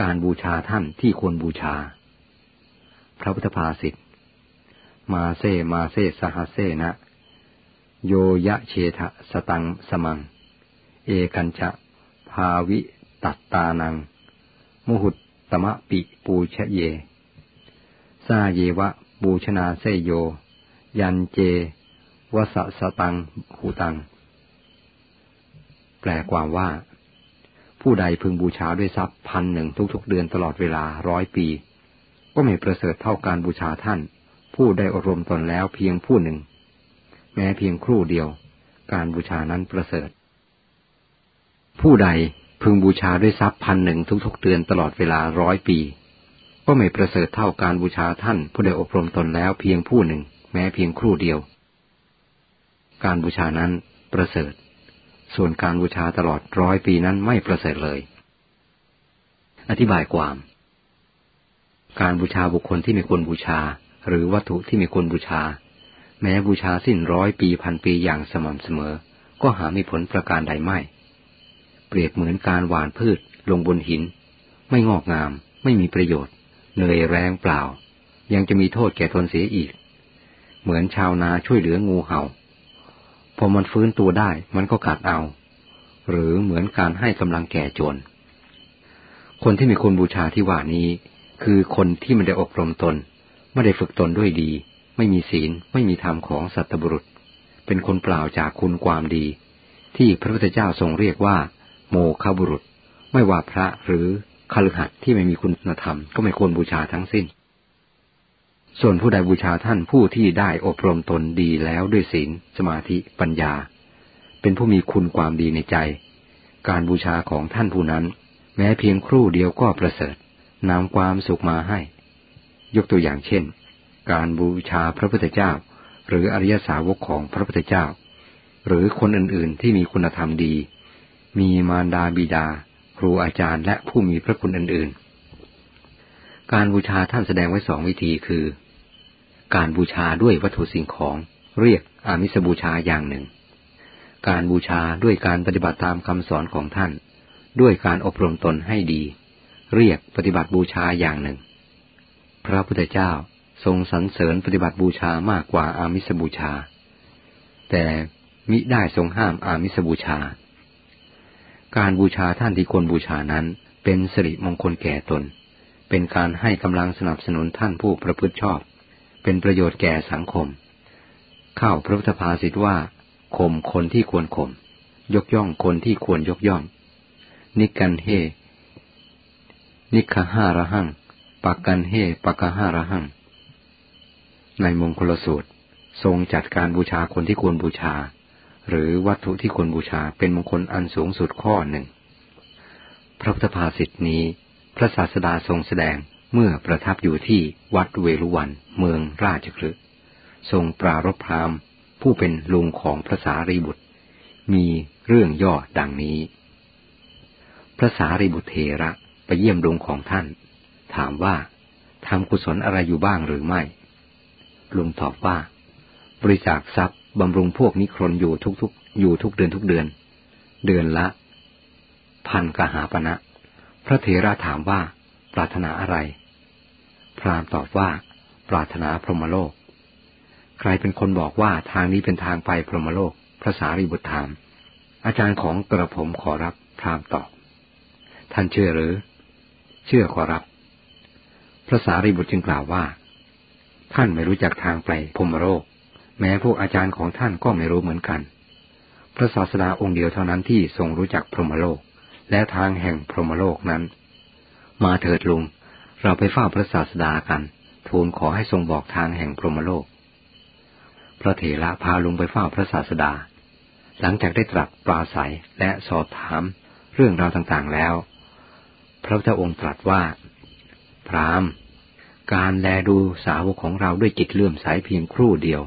การบูชาท่านที่ควรบูชา พระพุทธภาษิต มาเซมาเซสหเซนะ โยยะเชทะสตังสมัง เอกันจะภาวิตัตตานัง มุหุตตมะปิปูชเยซาเยวะบูชนาเซโย ยันเจวสสตังหูตัง แปลความว่า ผู้ใดพึงบูชาด้วยทรัพย์พันหนึ่งทุกๆเดือนตลอดเวลาร้อยปี ก็ไม่ประเสริฐเท่าการบูชาท่าน ผู้ได้อบรมตนแล้วเพียงผู้หนึ่ง แม้เพียงครู่เดียว การบูชานั้นประเสริฐ ผู้ใดพึงบูชาด้วยทรัพย์พันหนึ่งทุกๆเดือนตลอดเวลาร้อยปี ก็ไม่ประเสริฐเท่าการบูชาท่าน ผู้ได้อบรมตนแล้วเพียงผู้หนึ่ง แม้เพียงครู่เดียว การบูชานั้นประเสริฐ ส่วนการบูชาตลอดร้อยปีนั้นไม่ประเสริฐเลย อธิบายความ การบูชาบุคคลที่ม่ควรบูชา หรือวัตถุที่ม่ควรบูชา แม้บูชาสิ้นร้อยปีพันปีอย่างสม่ำเสมอ ก็หาไม่ผลประการใดไม่ เปรียบเหมือนการหว่านพืช ลงบนหิน ไม่งอกงาม ไม่มีประโยชน์เหนื่อยแรงเปล่า ยังจะมีโทษแก่ตนเสียอีก เหมือนชาวนาช่วยเหลืองูเหา่า อมันฟื้นตัวได้มันก็กัดเอา หรือเหมือนการให้กำลังแก่จนคนที่มีคนบูชาที่ว่านี้ คือคนที่ไม่ได้อบรมตน ไม่ได้ฝึกตนด้วยดี ไม่มีศีลไม่มีธรรมของสัตบุรุษ เป็นคนเปล่าจากคุณความดี ที่พระพุทธเจ้าทรงเรียกว่า โมฆะบุรุษ ไม่ว่าพระหรือคฤหัสถ์ที่ไม่มีคุณธรรมก็ไม่ควรบูชาทั้งสิ้น ส่วนผู้ใดบูชาท่านผู้ที่ได้อบรมตนดีแล้วด้วยศีล สมาธิปัญญา เป็นผู้มีคุณความดีในใจ การบูชาของท่านผู้นั้น แม้เพียงครู่เดียวก็ประเสริฐนำความสุขมาให้ ยกตัวอย่างเช่น การบูชาพระพุทธเจ้า หรืออริยสาวกของพระพุทธเจ้า หรือคนอื่นๆที่มีคุณธรรมดี มีมารดาบิดา ครูอาจารย์และผู้มีพระคุณอื่นๆ การบูชาท่านแสดงไว้สองวิธีคือ การบูชาด้วยวัตถุสิ่งของ เรียกอามิสบูชาอย่างหนึ่ง การบูชาด้วยการปฏิบัติตามคำสอนของท่าน ด้วยการอบรมตนให้ดี เรียกปฏิบัติบูชาอย่างหนึ่ง พระพุทธเจ้าทรงสรรเสริญปฏิบัติบูชามากกว่าอามิสบูชา แต่มิได้ทรงห้ามอามิสบูชา การบูชาท่านที่ควรบูชานั้นเป็นสิริมงคลแก่ตน เป็นการให้กำลังสนับสนุนท่านผู้ประพฤติชอบ เป็นประโยชน์แก่สังคม เข้าพระพุทธภาษิตว่าข่มคนที่ควรข่มยกย่องคนที่ควรยกย่อง นิกันเฮ นิคหาระหังปักกันเฮปักหาระหัง ในมงคลสูตร ทรงจัดการบูชาคนที่ควรบูชา หรือวัตถุที่ควรบูชาเป็นมงคลอันสูงสุดข้อหนึ่ง พระพุทธภาษิตนี้ พระศาสดาทรงแสดง เมื่อประทับอยู่ที่วัดเวลุวันเมืองราชคลึทรงปรารภพรามผู้เป็นลุงของพระสารีบุตร มีเรื่องย่อดังนี้ พระสารีบุตรเทระไปเยี่ยมลุงของท่าน ถามว่าทำกุศลอะไรอยู่บ้างหรือไม่ ลุงตอบว่า บริจาคทรัพย์บำรุงพวกนิครนอยู่ทุกๆ อยู่ทุกเดือนทุกเดือน เดือนละ พันกหาปณะนะพระเถระถามว่าปรารถนาอะไร พรามตอบว่า ปรารถนาพรหมโลก ใครเป็นคนบอกว่าทางนี้เป็นทางไปพรหมโลก พระสารีบุตรถาม อาจารย์ของกระผมขอรับ พรามตอบ ท่านเชื่อหรือ เชื่อขอรับ พระสารีบุตรจึงกล่าวว่า ท่านไม่รู้จักทางไปพรหมโลก แม้พวกอาจารย์ของท่านก็ไม่รู้เหมือนกัน พระศาสดาองค์เดียวเท่านั้นที่ทรงรู้จักพรหมโลก และทางแห่งพรหมโลกนั้น มาเถิดลุง เราไปเฝ้าพระศาสดากัน ทูลขอให้ทรงบอกทางแห่งพรหมโลก พระเถระพาลุงไปเฝ้าพระศาสดา หลังจากได้ตรัสปราศัยและสอบถามเรื่องราวต่างๆแล้ว พระเจ้าองค์ตรัสว่า พรามการแลดูสาวกของเราด้วยจิตเลื่อมใสเพียงครู่เดียว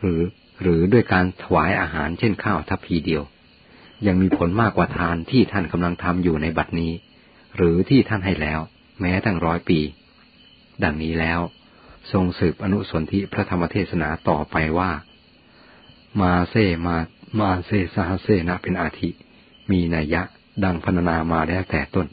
หรือหรือด้วยการถวายอาหารเช่นข้าวทัพพีเดียว ยังมีผลมากกว่าทานที่ท่านกำลังทำอยู่ในบัดนี้ หรือที่ท่านให้แล้ว แม้ตั้งร้อยปี ดังนี้แล้ว ทรงสืบอนุสนธิพระธรรมเทศนาต่อไปว่า มาเซมามาเซสหเซนะเป็นอาทิ มีนัยยะดังพรรณนามาแล้วแต่ต้น